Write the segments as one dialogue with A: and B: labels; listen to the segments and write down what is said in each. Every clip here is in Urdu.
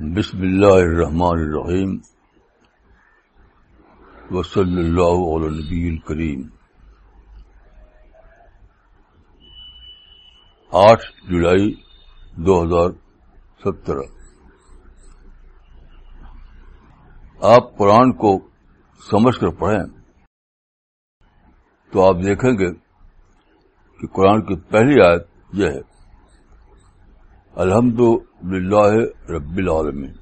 A: بسم اللہ الرحمن الرحیم وصلی اللہ علی نبی الکریم آٹھ جولائی دو ہزار سترہ آپ قرآن کو سمجھ کر پڑھیں تو آپ دیکھیں گے کہ قرآن کی پہلی آیت یہ ہے، الحمد للہ رب العالمین۔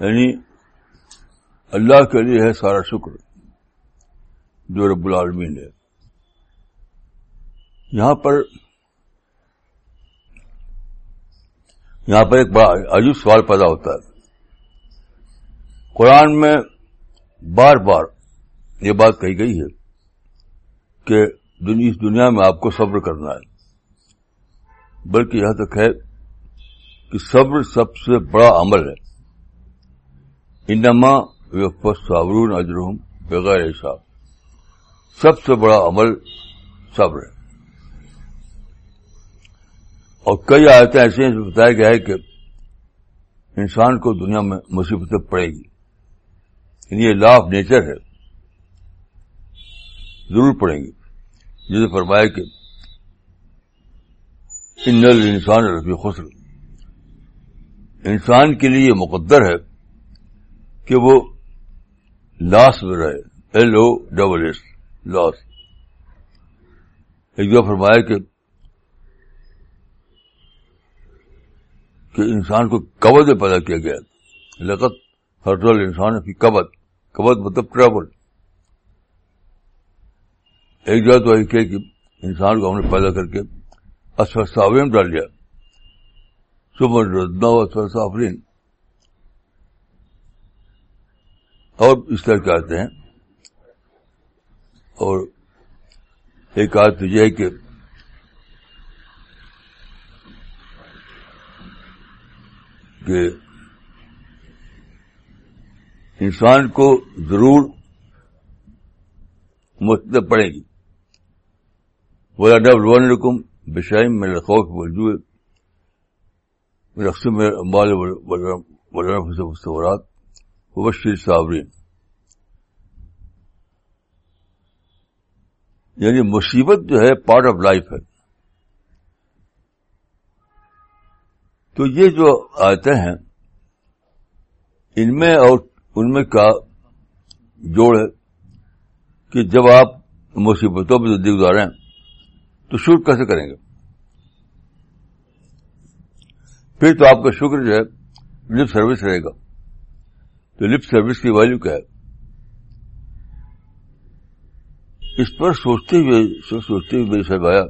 A: یعنی اللہ کے لیے ہے سارا شکر جو رب العالمین ہے یہاں پر یہاں پر ایک بڑا عجیب سوال پیدا ہوتا ہے۔ قرآن میں بار بار یہ بات کہی گئی ہے کہ اس دنیا میں آپ کو صبر کرنا ہے۔ بلکہ یہاں تک ہے کہ صبر سب سے بڑا عمل ہے۔ انما صابرون اجرحم بغیر حساب۔ سب سے بڑا عمل صبر ہے۔ اور کئی آیتیں ایسی ہیں جو بتایا گیا ہے کہ انسان کو دنیا میں مصیبتیں پڑے گی۔ یعنی یہ لا آف نیچر ہے۔ ضرور پڑیں گی۔ جسے فرمایا کہ ان انسان رفیع خسر۔ انسان کے لیے یہ مقدر ہے کہ وہ لاس میں رہے۔ L O double S loss. ایک دفعہ فرمایا کہ کہ انسان کو کبد میں پیدا کیا گیا۔ لقت ہر انسان کی کبد۔ کبد مطلب ٹریول ایک جگہ تو ایک کہ انسان کو ہم نے پیدا کر کے میں ڈال دیا صبح ردنا اسفر اور اس طرح کے آتے ہیں اور ایک آج یہ ہے کہ کہ انسان کو ضرور مستد پڑے گی بولا ڈبل ون رکم بشائم میں خوف موجود رقص میں امبال مستورات، وبشر صابرین یعنی مصیبت جو ہے پارٹ آف لائف ہے۔ تو یہ جو آتے ہیں، ان میں اور ان میں کا جوڑ ہے کہ جب آپ مصیبتوں پہ زندگی گزاریں تو شوٹ کیسے کریں گے؟ پھر تو آپ کا شکر جو ہے، لپ سروس رہے گا۔ تو لپ سروس کی ویلو کیا ہے؟ اس پر سوچتے ہوئے سوچتے ہوئے سب آیا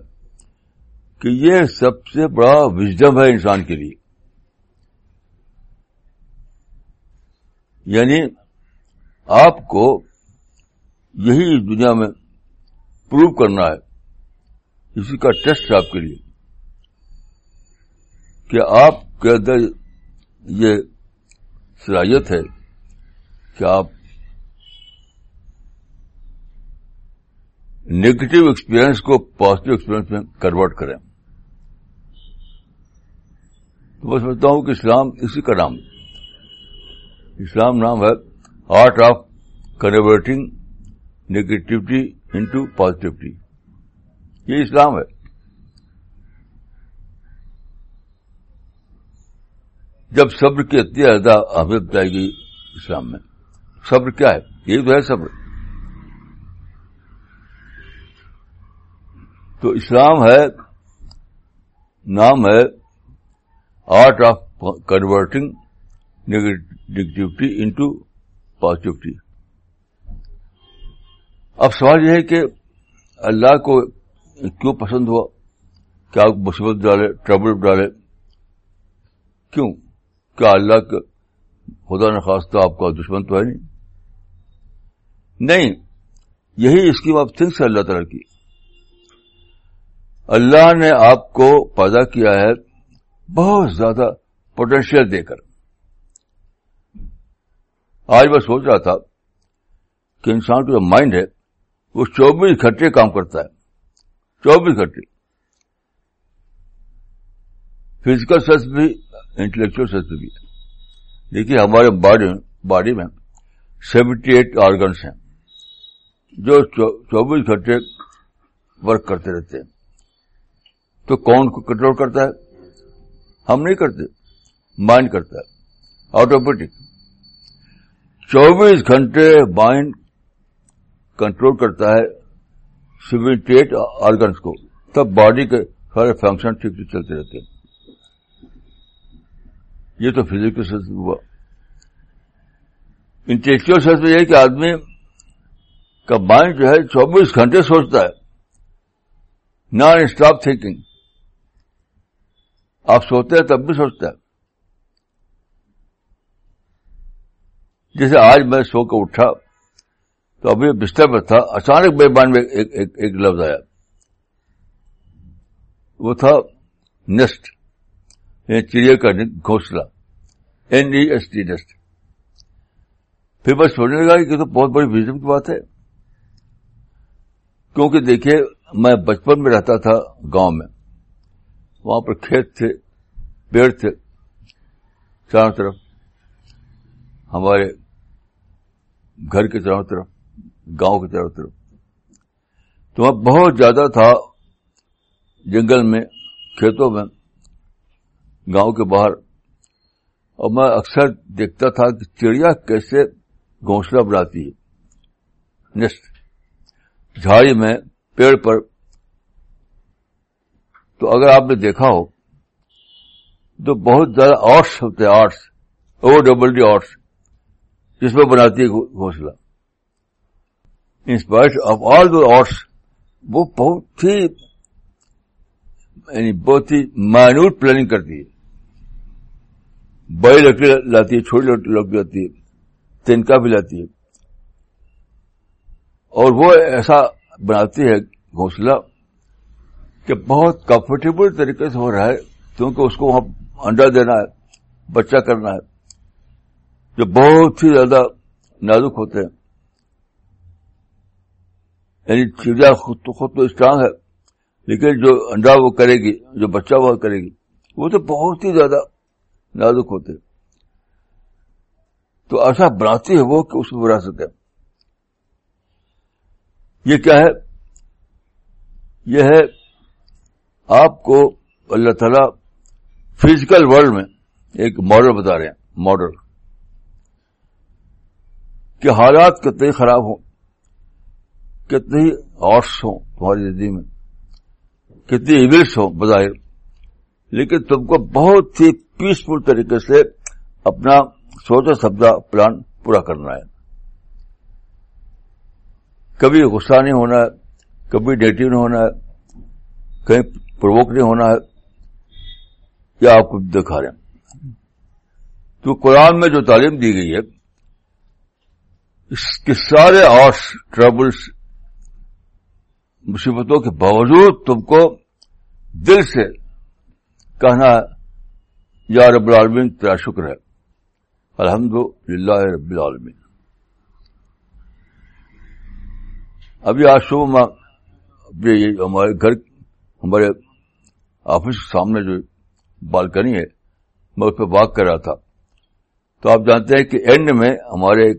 A: کہ یہ سب سے بڑا وزڈم ہے انسان کے لیے۔ یعنی آپ کو یہی دنیا میں پروو کرنا ہے۔ اسی کا ٹیسٹ ہے آپ کے لیے کہ آپ کے اندر یہ صلاحیت ہے کہ آپ نیگیٹو ایکسپیرئنس کو پازیٹو ایکسپیرئنس میں کنورٹ کریں۔ تو میں سمجھتا ہوں کہ اسلام اسی کا نام اسلام نام ہے art of converting negativity into positivity یہ اسلام ہے۔ جب صبر کی اتنی زیادہ اہمیت بتائے گی اسلام میں۔ صبر کیا ہے؟ یہ تو ہے صبر۔ تو اسلام ہے، نام ہے art of converting negativity into positivity. اب سوال یہ ہے کہ اللہ کو کیوں پسند ہوا؟ کیا مصیبت ڈالے ٹربل ڈالے؟ کیوں؟ کیا اللہ کا خدا نخواستہ آپ کا دشمن تو ہے نہیں؟ نہیں، یہی اسکیم آف تھنگس ہے اللہ تعالی کی۔ اللہ نے آپ کو پیدا کیا ہے بہت زیادہ پوٹینشیل دے کر۔ آج میں سوچ رہا تھا کہ انسان کا جو مائنڈ ہے وہ چوبیس گھنٹے کام کرتا ہے۔ چوبیس گھنٹے۔ فزیکل سچ بھی انٹلیکچل سچ بھی۔ دیکھیے ہمارے باڈی باڈی میں سیونٹی ایٹ آرگنس ہیں، جو چوبیس گھنٹے ورک کرتے رہتے ہیں۔ تو کون کو کنٹرول کرتا ہے؟ ہم نہیں کرتے مائنڈ کرتا ہے آٹومیٹک چوبیس گھنٹے مائنڈ کنٹرول کرتا ہے سیونٹی ایٹ آرگنس کو، تب باڈی کے سارے فنکشن ٹھیک ٹھیک چلتے رہتے ہیں۔ یہ تو فزیکل سینس ہوا۔ انٹلیکچل سینس میں یہ کہ آدمی کا مائنڈ جو ہے چوبیس گھنٹے سوچتا ہے۔ نان اسٹاپ تھنکنگ آپ سوتے ہیں تب بھی سوچتا ہے۔ جیسے آج میں سو کے اٹھا۔ تو ابھی بستر پر تھا اچانک میرے مائنڈ میں ایک, ایک, ایک لفظ آیا۔ وہ تھا نیسٹ یعنی چڑیا کا گھونسلہ۔ N E S T nest پھر بس سوچنے لگا کہ تو بہت بڑی ویژن کی بات ہے۔ کیونکہ دیکھیے میں بچپن میں رہتا تھا گاؤں میں۔ وہاں پر کھیت تھے پیڑ تھے۔ چاروں طرف ہمارے گھر کے چاروں طرف۔ گاؤں کے چاروں طرف۔ تو وہاں بہت زیادہ تھا جنگل میں، کھیتوں میں، گاؤں کے باہر۔ اور میں اکثر دیکھتا تھا کہ چڑیا کیسے گھونسلہ بناتی ہے۔ نیسٹ جھاڑی میں پیڑ پر۔ تو اگر آپ نے دیکھا ہو، تو بہت زیادہ آرٹس ہوتے ہیں arts O double D arts جس میں بناتی ہے گھونسلہ۔ انسپائر آف آل دو آرٹس، وہ بہت ہی یعنی بہت ہی مائنوٹ پلاننگ کرتی ہے۔ بڑی لکڑی لاتی ہے، چھوٹی لکڑی لاتی ہے، تنکا بھی لاتی ہے۔ اور وہ ایسا بناتی ہے گھونسلہ کہ بہت کمفرٹیبل طریقے سے ہو رہا ہے کیونکہ اس کو وہاں انڈا دینا ہے، بچہ کرنا ہے، جو بہت ہی زیادہ نازک ہوتے ہیں۔ یعنی چڑیا خود تو خود تو اسٹرانگ ہے، لیکن جو انڈا وہ کرے گی، جو بچہ وہ کرے گی، وہ تو بہت ہی زیادہ نازک ہوتے تو ایسا بناتی ہے وہ کہ اس کو وراثت ہے۔ یہ کیا ہے؟ یہ ہے آپ کو اللہ تعالی فزیکل ورلڈ میں ایک ماڈل بتا رہے ہیں ماڈل کہ حالات کتنے خراب ہوں۔ کتنے ہی آرٹس ہوں تمہاری زندگی میں، کتنی ایونٹس ہوں بظاہر۔ لیکن تم کو بہت ہی پیسفل طریقے سے اپنا سوچا سبزہ پلان پورا کرنا ہے۔ کبھی غصہ نہیں ہونا ہے، کبھی نیگیٹو نہیں ہونا ہے، کہیں پروک نہیں ہونا ہے۔ کیا آپ کو دکھا رہے ہیں۔ تو قرآن میں جو تعلیم دی گئی ہے، اس کے سارے آرٹس ٹربلس مصیبتوں کے باوجود تم کو دل سے کہنا ہے یا رب العالمین تیرا شکر ہے۔ الحمد للہ رب العالمین۔ ابھی آج صبح میں ہمارے گھر ہمارے آفس کے سامنے جو بالکنی ہے، میں اس پہ واک کر رہا تھا۔ تو آپ جانتے ہیں کہ اینڈ میں ہمارے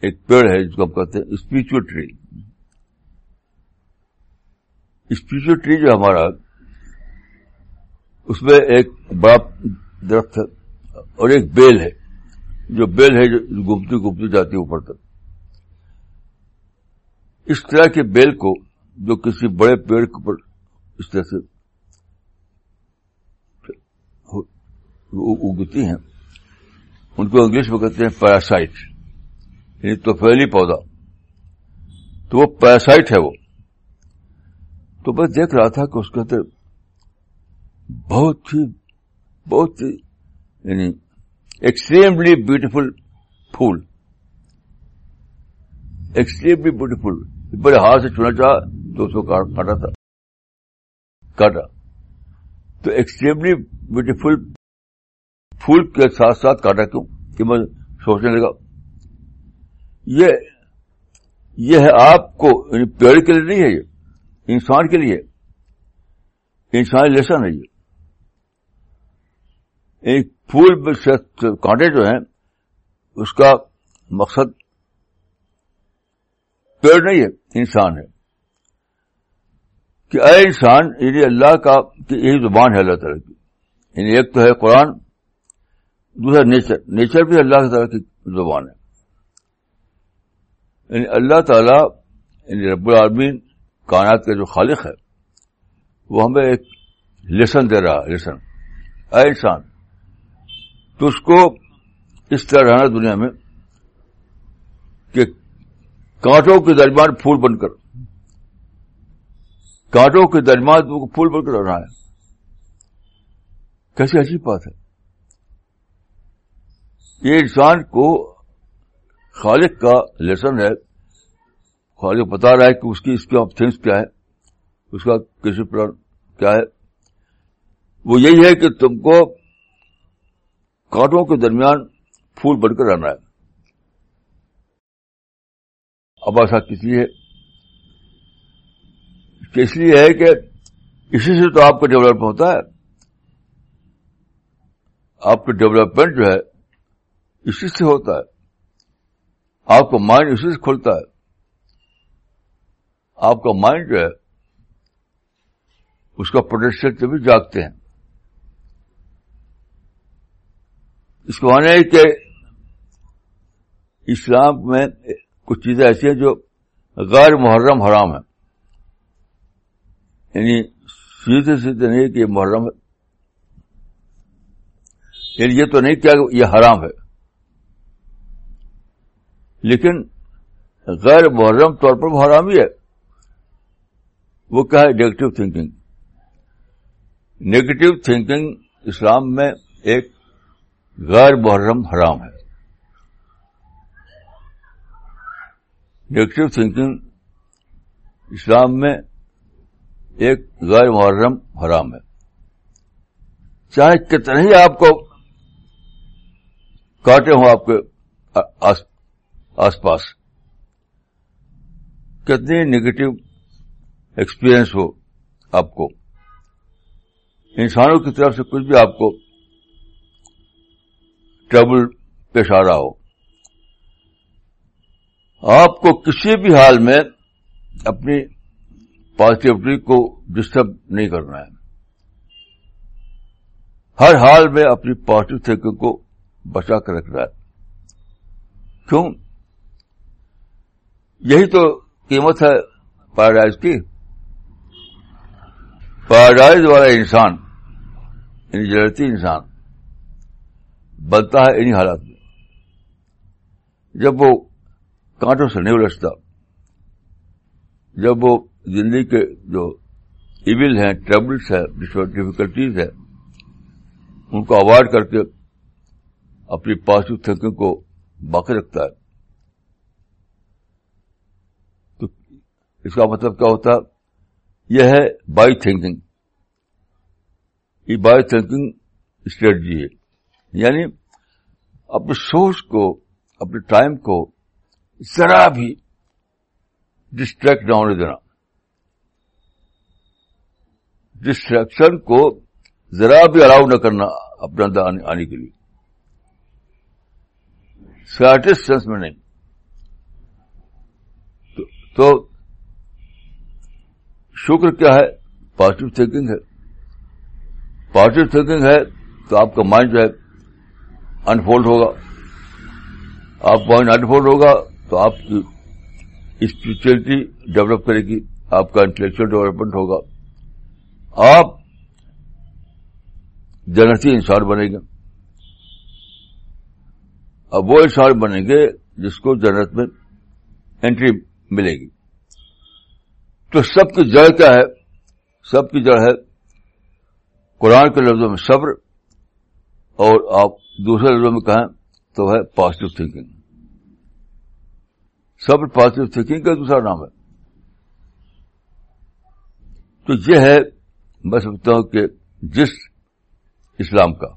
A: ایک پیڑ ہے، جس کو ہم کہتے ہیں اسپرچل ٹری اسپرچل ٹری جو ہمارا، اس میں ایک بڑا درخت ہے اور ایک بیل ہے، جو بیل ہے جو گمتی گمتی جاتی ہے اوپر تک۔ اس طرح کے بیل کو جو کسی بڑے پیڑ کے اوپر اس طرح سے اگتی ہیں، ان کو انگلش میں کہتے ہیں پیراسائٹ یعنی تو پودا۔ تو وہ پیراسائٹ ہے وہ۔ تو میں دیکھ رہا تھا کہ اس کے اندر بہت ہی بہت ہی یعنی ایکسٹریملی بیوٹیفل پھول۔ ایکسٹریملی بیوٹیفل بڑے ہاتھ سے چھونا چاہا، تو اس کو کاٹا تھا۔ کاٹا۔ تو ایکسٹریملی بیوٹیفل پھول کے ساتھ ساتھ کاٹا کیوں؟ کہ میں سوچنے لگا، یہ یہ ہے آپ کو یعنی پیڑ کے لیے نہیں ہے یہ۔ انسان کے لیے۔ انسانی لیسن ہے۔ یہ ایک پھول کانٹے جو ہیں، اس کا مقصد پیڑ نہیں ہے، انسان ہے۔ کہ اے انسان یعنی اللہ کا یہی زبان ہے اللہ تعالیٰ کی۔ یعنی ایک تو ہے قرآن، دوسرا نیچر۔ نیچر بھی اللہ تعالیٰ کی زبان ہے۔ یعنی اللہ تعالیٰ یعنی رب العالمین کائنات کا جو خالق ہے، وہ ہمیں ایک لیسن دے رہا لیسن اے انسان تو اس کو اس طرح رہنا دنیا میں کہ کانٹوں کے درمیان پھول بن کر، کانٹوں کے درمیان پھول بن کر رہنا ہے۔ کیسی عجیب بات ہے۔ یہ انسان کو خالق کا لیسن ہے۔ خالق بتا رہا ہے کہ اس کی اس کے تھنگس کیا ہے؟ اس کا کسی پلان کیا ہے؟ وہ یہی ہے کہ تم کو کانٹوں کے درمیان پھول بن کر رہنا ہے۔ اب ایسا کس لیے؟ اس لیے ہے کہ اسی سے تو آپ کا ڈیولپ ہوتا ہے۔ آپ کا ڈیولپمنٹ جو ہے اسی سے ہوتا ہے۔ آپ کا مائنڈ اسی سے کھلتا ہے۔ آپ کا مائنڈ جو ہے، اس کا پوٹینشیل بھی جاگتے ہیں۔ اس کو مانا ہے کہ اسلام میں کچھ چیزیں ایسی ہیں جو غیر محرم حرام ہے یعنی سیدھے سیدھے نہیں کہ یہ محرم ہے۔ یعنی یہ تو نہیں کیا یہ حرام ہے۔ لیکن غیر محرم طور پر حرام ہی ہے۔ وہ کیا ہے نیگیٹو تھنکنگ نیگیٹو تھنکنگ اسلام میں ایک غیر محرم حرام ہے۔ نیگیٹو تھنکنگ اسلام میں ایک غیر محرم حرام ہے۔ چاہے کتنے ہی آپ کو کاٹے ہوں آپ کے آس پاس، کتنی نگیٹو ایکسپیرئنس ہو آپ کو۔ انسانوں کی طرف سے کچھ بھی آپ کو ٹربل پیش آ رہا ہو۔ آپ کو کسی بھی حال میں اپنی پازیٹیوٹی کو ڈسٹرب نہیں کرنا ہے۔ ہر حال میں اپنی پازیٹو تھنکنگ کو بچا کر رکھنا ہے۔ کیوں؟ یہی تو قیمت ہے پیراڈائز کی۔ پیراڈائز والا انسان یعنی انسان، بنتا ہے انہی حالات میں۔ جب وہ کانٹوں سے نہیں الجھتا، جب وہ زندگی کے جو ایون ہیں ٹربلس ہیں ڈفیکلٹیز ہیں، ان کو اوائڈ کر کے اپنی پازیٹو تھنکنگ کو باقی رکھتا ہے۔ تو اس کا مطلب کیا ہوتا ہے؟ یہ ہے بائی تھنکنگ۔ یہ بائی تھنکنگ اسٹریٹجی ہے۔ یعنی اپنے سوچ کو، اپنے ٹائم کو ذرا بھی ڈسٹریکٹ نہ ہونے دینا۔ ڈسٹریکشن کو ذرا بھی الاؤ نہ کرنا اپنے اندر آنے کے لیے۔ سیاٹسٹ سینس میں نہیں۔ تو شکر کیا ہے؟ پازیٹو تھنکنگ ہے۔ پازیٹو تھنکنگ ہے تو آپ کا مائنڈ جو ہے انفولڈ ہوگا۔ آپ مائنڈ انفولڈ ہوگا تو آپ کی اسپرچولیٹی ڈیولپ کرے گی۔ آپ کا انٹلیکچل ڈیولپمنٹ ہوگا۔ آپ جنتی انسان بنے گا اب وہ انسان بنیں گے جس کو جنت میں انٹری ملے گی۔ تو سب کی جڑ کیا ہے، سب کی جڑ ہے۔ قرآن کے لفظوں میں صبر اور آپ دوسرے لفظوں میں کہیں تو ہے پازیٹو تھنکنگ صبر پازیٹو تھنکنگ کا دوسرا نام ہے۔ تو یہ ہے، میں سمجھتا ہوں کہ جس اسلام کا،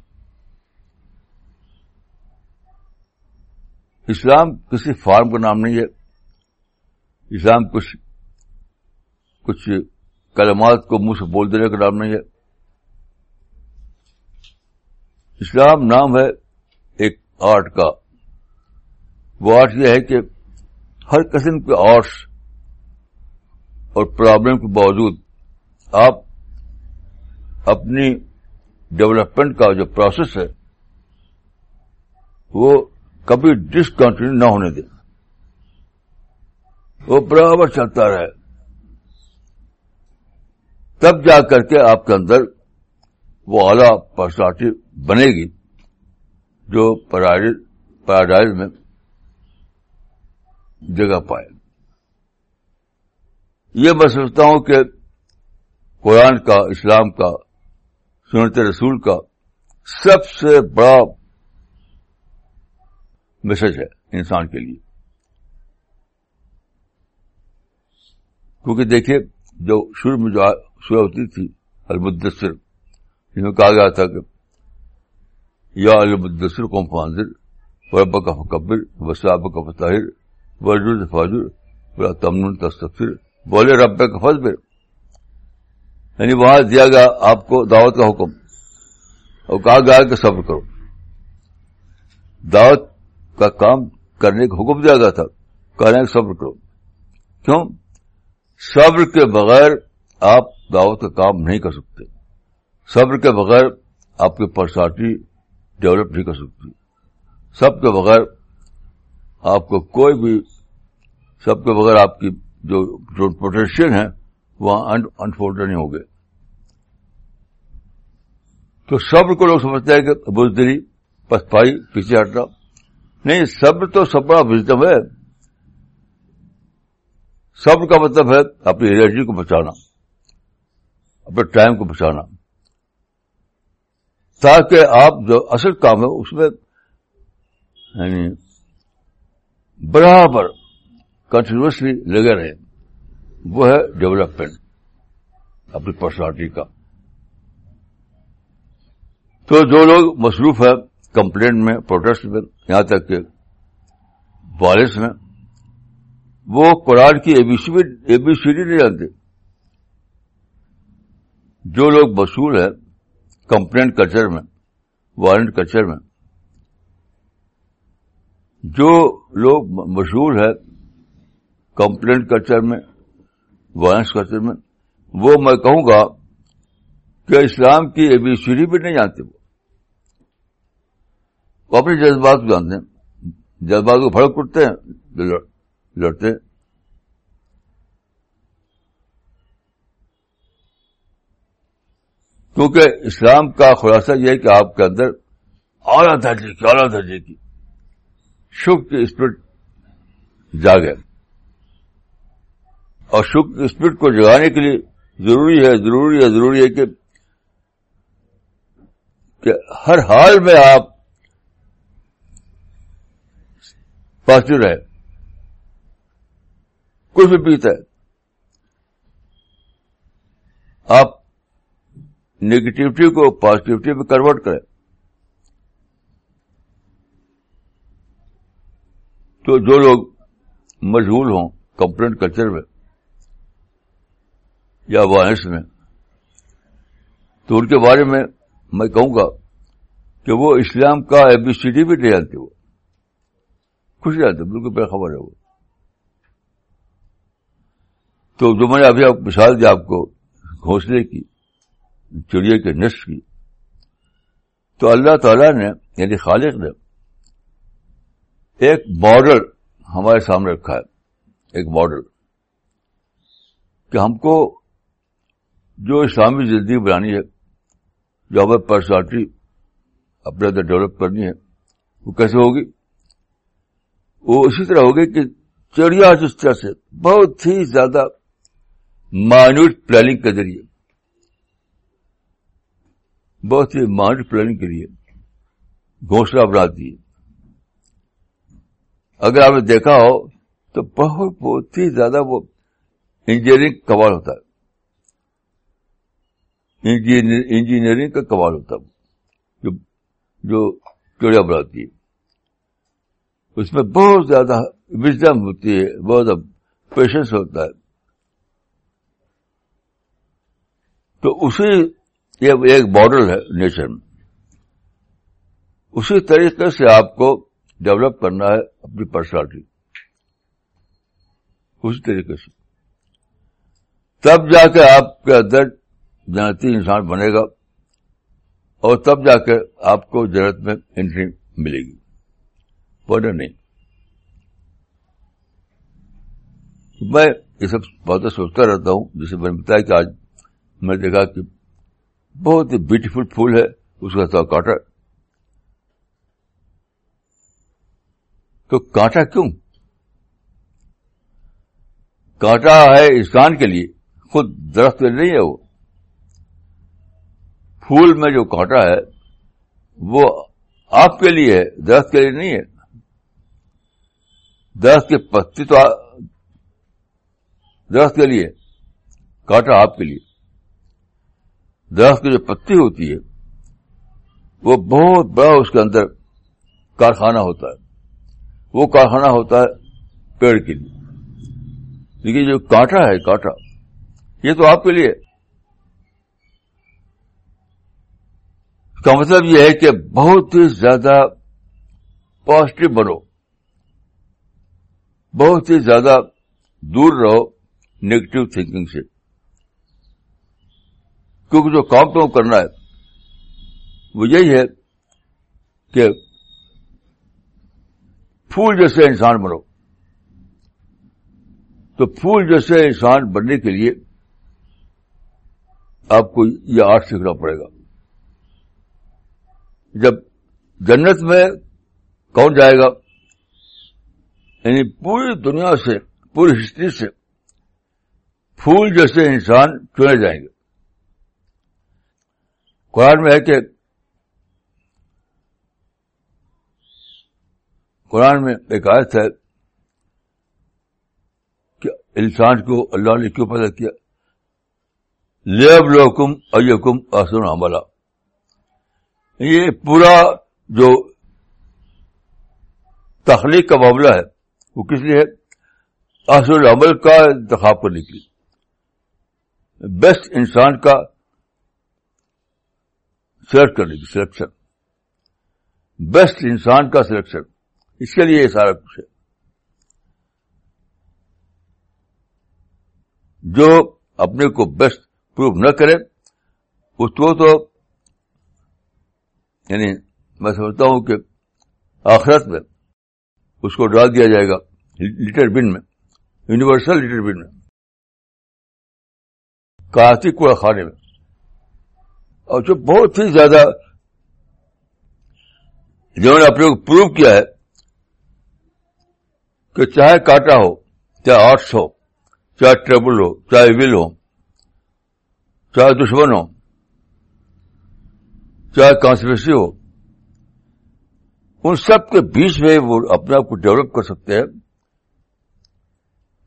A: اسلام کسی فارم کا نام نہیں ہے۔ اسلام کچھ کچھ کلمات کو منہ سے بول دینے کا نام نہیں ہے۔ اسلام نام ہے ایک آرٹ کا۔ وہ آرٹ یہ ہے کہ ہر قسم کے آرٹس اور پرابلم کے باوجود آپ اپنی ڈیولپمنٹ کا جو پروسیس ہے، وہ کبھی ڈسکنٹینیو نہ ہونے دیں وہ برابر چلتا رہے۔ تب جا کر کے آپ کے اندر وہ اعلی پرسنالٹی بنے گی جو پیراڈائز میں جگہ پائے یہ میں سمجھتا ہوں کہ قرآن کا، اسلام کا، سنت رسول کا سب سے بڑا میسج ہے انسان کے لیے۔ کیونکہ دیکھیے جو شروع میں جو سویا ہوتی تھی، المدثر۔ جس میں کہا گیا تھا کہ، یا المدثر قوم فانزر ورب کا فکبر وساب کا فتاہر ورجر فاجر بلا تمن تصفر بولے رب کا فضبر یعنی وہاں دیا گیا آپ کو دعوت کا حکم۔ اور کہا گیا کہ صبر کرو۔ دعوت کا کام کرنے کا حکم دیا گیا تھا۔ کہنے کہ صبر کرو۔ کیوں؟ صبر کے بغیر آپ دعوت کا کام نہیں کر سکتے۔ صبر کے بغیر آپ کی پرسنالٹی ڈیولپ نہیں کر سکتی۔ سب کے بغیر آپ کو کوئی بھی سب کے بغیر آپ کی جو پوٹینشیل ہے وہاں انفولڈ نہیں ہو گئے تو صبر کو لوگ سمجھتے ہیں کہ بزدری پسپائی، پیچھے ہٹنا۔ نہیں، صبر تو سب بڑا وزڈم ہے۔ صبر کا مطلب ہے اپنی انرجی کو بچانا، اپنے ٹائم کو بچانا۔ تاکہ آپ جو اصل کام ہے اس میں یعنی برابر کنٹینیوسلی لگے رہے، وہ ہے ڈیولپمنٹ اپنی پرسنالٹی کا۔ تو جو لوگ مصروف ہے کمپلینٹ میں پروٹیسٹ میں، یہاں تک کہ وائلنس میں وہ قرآن کی اے بی سی ڈی نہیں جانتے۔ جو لوگ مشہور ہے کمپلینٹ کلچر میں وائلنٹ کلچر میں، جو لوگ مشہور ہے کمپلینٹ کلچر میں وائلنس کلچر میں، وہ میں کہوں گا کہ اسلام کی اے بی سی ڈی بھی نہیں جانتے وہ۔ وہ اپنے جذبات کو جانتے ہیں۔ جذبات کو پھڑک اٹھتے ہیں۔ لڑتے۔ ہیں کیونکہ اسلام کا خلاصہ یہ ہے کہ آپ کے اندر اعلیٰ درجے کی، اعلیٰ درجے کی شک کی اسپرٹ جاگے اور شک اسپرٹ کو جگانے کے لیے ضروری ہے ضروری ہے ضروری ہے کہ کہ ہر حال میں آپ پازیٹو رہے کچھ بھی پیتا ہے۔ آپ نگیٹوٹی کو پازیٹیوٹی میں کنورٹ کریں۔ تو جو لوگ مشغول ہوں کمپلینٹ کلچر میں یا وائنس میں، تو ان کے بارے میں میں کہوں گا کہ وہ اسلام کا اے بی سی ڈی بھی نہیں جانتے وہ۔ خوش جانتے، بالکل بے خبر ہے وہ۔ تو جو میں نے ابھی آپ مثال دی آپ کو گھونسلے کی، چڑیا کے نسل کی۔ تو اللہ تعالی نے یعنی خالق نے ایک ماڈل ہمارے سامنے رکھا ہے۔ ایک ماڈل کہ ہم کو جو اسلامی زندگی بنانی ہے، جو ہمیں پرسنالٹی اپنے اندر ڈیولپ کرنی ہے، وہ کیسے ہوگی؟ وہ اسی طرح ہوگی کہ چڑیا جس طرح سے بہت ہی زیادہ مائنوٹ پلاننگ کے ذریعے۔ بہت ہی مائنوٹ پلاننگ کے لیے گھوسلہ بنا دیے۔ اگر آپ نے دیکھا ہو تو بہت بہت ہی زیادہ وہ انجینئرنگ کمال ہوتا ہے۔ انجینئرنگ کا کمال ہوتا ہے۔ جو چڑیا بناتی ہے اس میں بہت زیادہ وزڈم ہوتی ہے، بہت زیادہ پیشنس ہوتا ہے۔ تو اسی یہ ایک ماڈل ہے نیچر میں۔ اسی طریقے سے آپ کو ڈیولپ کرنا ہے اپنی پرسنالٹی اسی طریقے سے۔ تب جا کے آپ کے اندر جنتی انسان بنے گا اور تب جا کے آپ کو ضرورت میں انٹری ملے گی۔ ورنہ نہیں۔ میں یہ سب بہت سوچتا رہتا ہوں جسے میں نے بتایا کہ آج میں نے دیکھا کہ بہت ہی بیوٹیفل پھول ہے، اس کا تو کاٹا تو کانٹا کیوں؟ کانٹا ہے انسان کے لیے، خود درخت نہیں ہے وہ۔ پھول میں جو کانٹا ہے، وہ آپ کے لیے ہے، درخت کے لیے نہیں ہے۔ درخت کی پتی تو درخت کے لیے، کانٹا آپ کے لیے۔ درخت کی جو پتی ہوتی ہے، وہ بہت بڑا اس کے اندر کارخانہ ہوتا ہے۔ وہ کارخانہ ہوتا ہے پیڑ کے لیے۔ لیکن جو کانٹا ہے، کانٹا، یہ تو آپ کے لیے کا مطلب یہ ہے کہ بہت ہی زیادہ پازیٹو بنو۔ بہت ہی زیادہ دور رہو نیگیٹو تھنکنگ سے۔ کیونکہ جو کام تو کرنا ہے۔ وہ یہی ہے کہ پھول جیسے انسان بنو۔ تو پھول جیسے انسان بننے کے لیے آپ کو یہ آرٹ سیکھنا پڑے گا۔ جب جنت میں کون جائے گا؟ یعنی پوری دنیا سے، پوری ہسٹری سے پھول جیسے انسان چنے جائیں گے۔ قرآن میں ہے کہ قرآن میں ایک آیت ہے کہ انسان کو اللہ نے کیوں پیدا کیا؟ لیب لوکم ایکم آسن عملہ یہ پورا جو تخلیق کا معاملہ ہے، وہ کس لیے ہے؟ آسن العمل کا انتخاب کرنے کے لیے۔ بیسٹ انسان کا سلیکٹ کرنے کی سلیکشن بیسٹ انسان کا سلیکشن اس کے لیے یہ سارا کچھ ہے. جو اپنے کو بیسٹ پروو نہ کرے، اس کو تو یعنی میں سمجھتا ہوں کہ آخرت میں اس کو ڈال دیا جائے گا لیٹر بن میں یونیورسل لیٹر بن میں۔ کارتک کوڑا خانے میں۔ اور جو بہت ہی زیادہ جنہوں نے اپنے کو پروو کیا ہے کہ چاہے کاٹا ہو، چاہے آرٹس ہو، چاہے ٹریبل ہو، چاہے ول ہو، چاہے دشمن ہو، چاہے کانسپریسی ہو، ان سب کے بیچ میں وہ اپنے آپ کو ڈیولپ کر سکتے ہیں،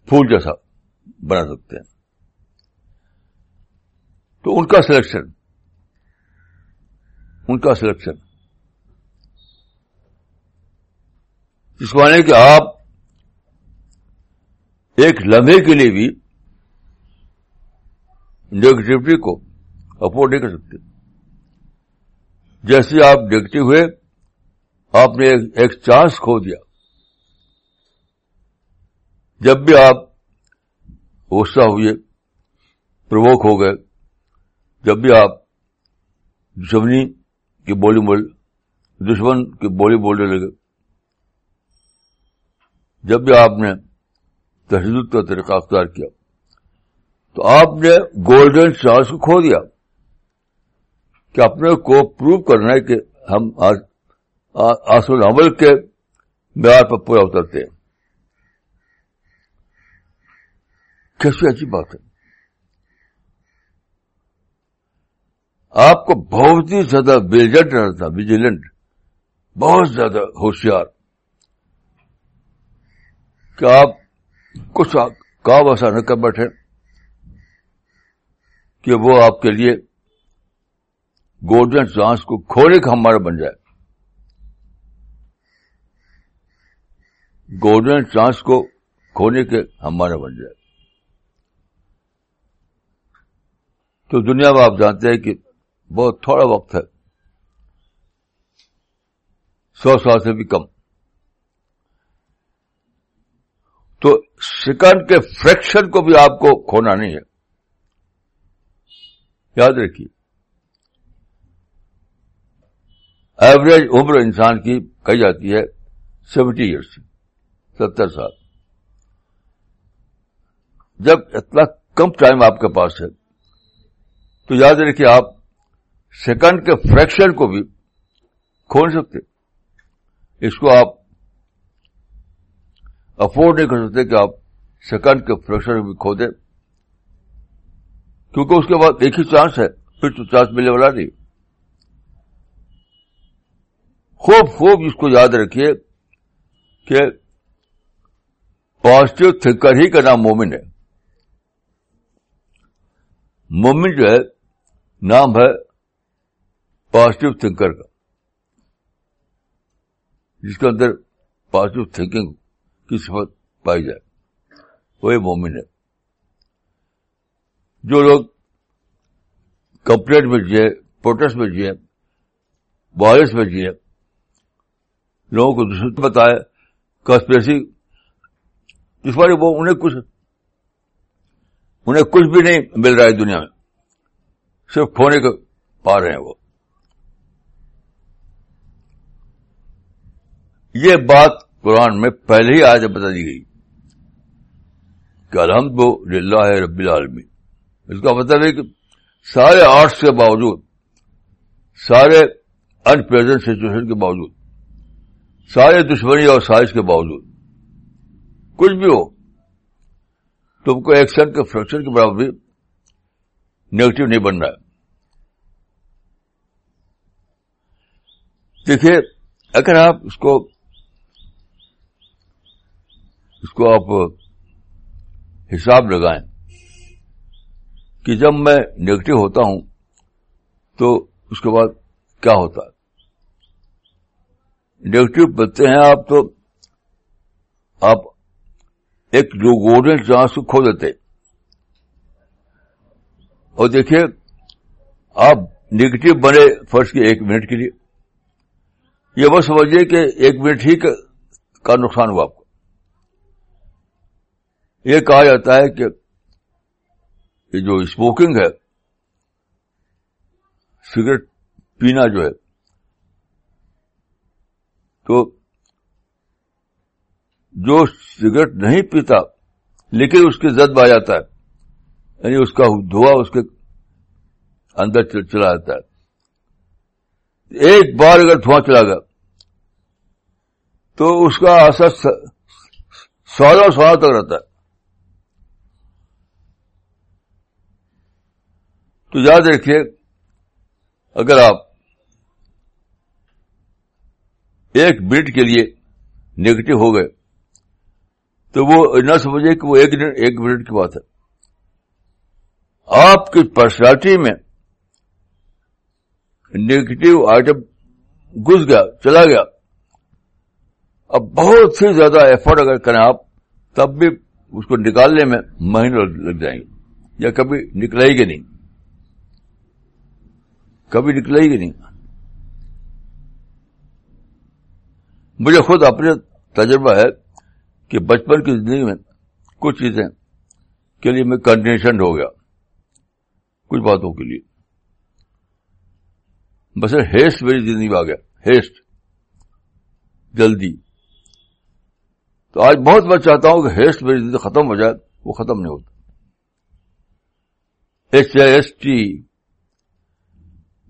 A: پھول جیسا بنا سکتے ہیں۔ تو ان کا سلیکشن ان کا سلیکشن اس معنی کہ آپ ایک لمحے کے لیے بھی نیگیٹوٹی کو افورڈ نہیں کر سکتے. جیسے آپ نیگیٹو ہوئے آپ نے ایک چانس کھو دیا. جب بھی آپ غصہ ہوئے پروک ہو گئے، جب بھی آپ دشمنی کی بولی بول، دشمن کی بولی بولنے لگے۔ جب بھی آپ نے تشدد کا طریقہ اختیار کیا، تو آپ نے گولڈن چانس کو کھو دیا کہ اپنے کو پروو کرنا ہے کہ ہم آسل عمل کے معیار پر پورا اترتے ہیں۔ کیسی اچھی بات ہے۔ آپ کو بہت ہی زیادہ ویجنٹ رہنا تھا ویجیلنٹ بہت زیادہ ہوشیار۔ کہ آپ کچھ کام ایسا نہ کر بیٹھے، کہ وہ آپ کے لیے گولڈن چانس کو کھونے کا ہمارا بن جائے۔ گولڈن چانس کو کھونے کے ہمارا بن جائے۔ تو دنیا میں آپ جانتے ہیں کہ بہت تھوڑا وقت ہے۔ سو سال سے بھی کم۔ تو سیکنڈ کے فریکشن کو بھی آپ کو کھونا نہیں ہے۔ یاد رکھیے۔ ایوریج عمر انسان کی کہی جاتی ہے سیونٹی ایئرس ستر سال۔ جب اتنا کم ٹائم آپ کے پاس ہے، تو یاد رکھیے آپ سیکنڈ کے فریکشن کو بھی کھول سکتے۔ اس کو آپ افورڈ نہیں کر سکتے کہ آپ سیکنڈ کے فریکشن کو بھی کھو دیں کیونکہ اس کے بعد ایک ہی چانس ہے، پھر تو چانس ملنے والا نہیں۔ خوب خوب اس کو یاد رکھیے کہ پازیٹو تھنکر ہی کا نام مومن ہے۔ مومن جو ہے، نام ہے پازیٹو تھنکر کا جس کے اندر پازیٹو تھنکنگ کی صفت پائی جائے۔ وہی مومن ہے۔ جو لوگ کمپلینٹ میں جیے، پروٹیسٹ میں جیے وائرس میں جیے، لوگوں کو دشمن بتائے کانسپریسی اس بارے وہ انہیں کچھ انہیں کچھ بھی نہیں مل رہا ہے دنیا میں۔ صرف کھونے کو پا رہے ہیں وہ۔ یہ بات قرآن میں پہلے ہی آج بتا دی گئی کہ الحمد للہ رب العالمین۔ اس کا مطلب ہے کہ سارے آرٹس کے باوجود، سارے انپریزنٹ سچویشن کے باوجود، سارے دشمنی اور سائز کے باوجود، کچھ بھی ہو، تم کو ایکشن کے فریکشن کے برابر بھی نیگیٹو نہیں بننا ہے۔ دیکھیے، اگر آپ اس کو اس کو آپ حساب لگائیں کہ جب میں نیگیٹو ہوتا ہوں تو اس کے بعد کیا ہوتا ہے؟ نیگیٹو بنتے ہیں آپ تو آپ ایک جو گولڈن چانس کو کھو دیتے۔ اور دیکھیے، آپ نگیٹو بنے فرض کے ایک منٹ کے لیے۔ یہ بس سمجھیے کہ ایک منٹ ہی کا نقصان ہوا آپ کو۔ یہ کہا جاتا ہے کہ یہ جو اسموکنگ ہے سگریٹ پینا جو ہے، تو جو سگریٹ نہیں پیتا، لیکن اس کے زد میں آ جاتا ہے یعنی اس کا دھواں اس کے اندر چلا جاتا ہے۔ ایک بار اگر دھواں چلا گیا، تو اس کا اثر سالوں سالوں تک رہتا ہے۔ تو یاد رکھیے، اگر آپ ایک منٹ کے لیے نیگیٹو ہو گئے، تو وہ نہ سمجھے کہ وہ ایک ایک منٹ کی بات ہے۔ آپ کی پرسنالٹی میں نیگیٹو آئٹم گھس گیا، چلا گیا۔ اب بہت سی زیادہ ایفرٹ اگر کریں آپ، تب بھی اس کو نکالنے میں مہینے لگ جائیں گے یا کبھی نکلے گی نہیں۔ کبھی نکلے گی نہیں۔ مجھے خود اپنے تجربہ ہے کہ بچپن کی زندگی میں کچھ چیزیں کے لیے میں کنڈیشن ہو گیا۔ کچھ باتوں کے لیے۔ بس ہیسٹ میری زندگی میں آ گیا۔ ہیسٹ جلدی۔ تو آج بہت میں چاہتا ہوں کہ ہیسٹ میری زندگی ختم ہو جائے، وہ ختم نہیں ہوتا۔ ایچ ایس ٹی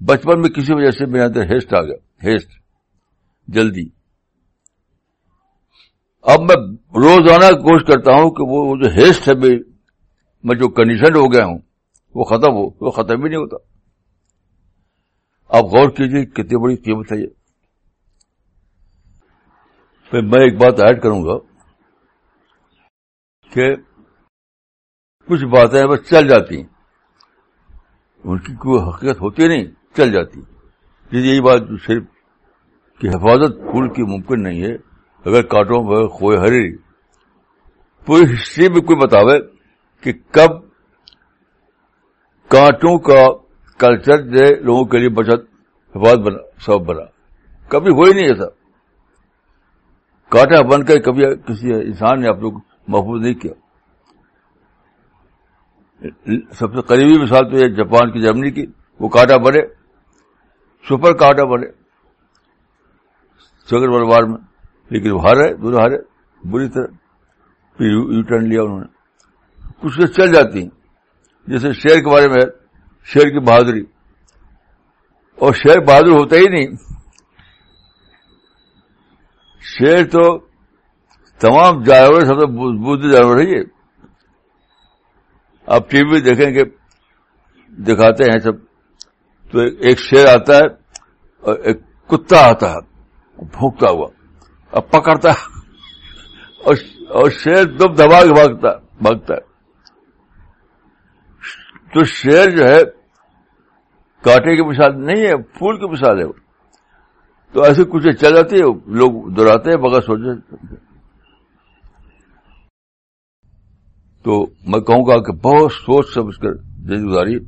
A: بچپن میں کسی وجہ سے میرے ہاں اندر ہیسٹ آ گیا، ہیسٹ، جلدی۔ اب میں روزانہ کوشش کرتا ہوں کہ وہ جو ہیسٹ ہے میں جو کنڈیشن ہو گیا ہوں، وہ ختم ہو وہ ختم ہی نہیں ہوتا۔ آپ غور کیجیے کتنی بڑی قیمت ہے یہ۔ پھر میں ایک بات ایڈ کروں گا کہ کچھ باتیں بس چل جاتی ہیں۔ ان کی کوئی حقیقت ہوتی نہیں۔ چل جاتی۔ یہی بات صرف کہ حفاظت پھول کی ممکن نہیں ہے، اگر کانٹوں میں کوئی ہری۔ پوری ہسٹری میں کوئی بتاوے کہ کب کانٹوں کا کلچر جو لوگوں کے لیے بچت، حفاظت بنا سب بنا۔ کبھی ہو ہی نہیں ایسا۔ کاٹا بن کر کبھی کسی انسان نے اپنے کو محفوظ نہیں کیا۔ سب سے قریبی مثال تو یہ جاپان کی جرمنی کی، وہ کاٹا بنے۔ سپر کاٹا بنے سگر بلوار میں۔ لیکن وہ ہارے دونوں ہارے بری طرح۔ پھر یو ٹرن لیا انہوں نے۔ کچھ چل جاتی ہیں۔ جیسے شیر کے بارے میں شیر کی بہادری۔ اور شیر بہادر ہوتا ہی نہیں۔ شیر تو تمام جانور سب سے بوجھ جانور ہے۔ یہ آپ ٹی وی دیکھیں گے، دکھاتے ہیں سب۔ تو ایک شیر آتا ہے اور ایک کتا آتا ہے، بھونکتا ہوا، اب پکڑتا ہے، اور شیر دم دبا کے بھاگتا بھاگتا ہے۔ تو شیر جو ہے، کاٹے کی مثال نہیں ہے، پھول کی مثال ہے وہ۔ تو ایسے کچھ چل جاتی ہے، لوگ دہراتے ہیں بغیر سوچے تو میں کہوں گا کہ بہت سوچ سمجھ کر زندگی گزاری۔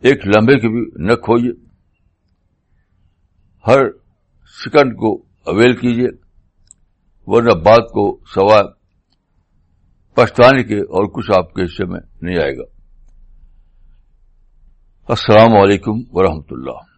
A: ایک لمبے کی بھی نہ کھوئیے۔ ہر سیکنڈ کو اویل کیجیے، ورنہ بات کو سوال پچھتانے کے اور کچھ آپ کے حصے میں نہیں آئے گا۔ السلام علیکم ورحمۃ اللہ۔